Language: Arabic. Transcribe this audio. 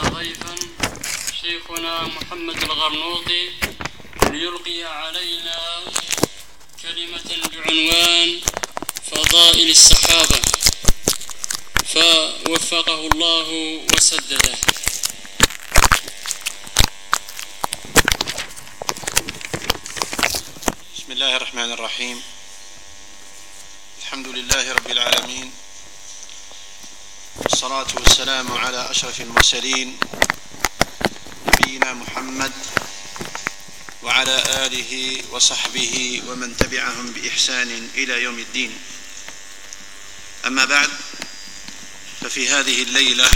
ضيفا شيخنا محمد الغرنوطي ليلقي علينا كلمة بعنوان فضائل الصحابة فوفقه الله وسدده. بسم الله الرحمن الرحيم. الحمد لله رب العالمين والصلاة والسلام على أشرف المرسلين نبينا محمد وعلى آله وصحبه ومن تبعهم بإحسان إلى يوم الدين. أما بعد ففي هذه الليلة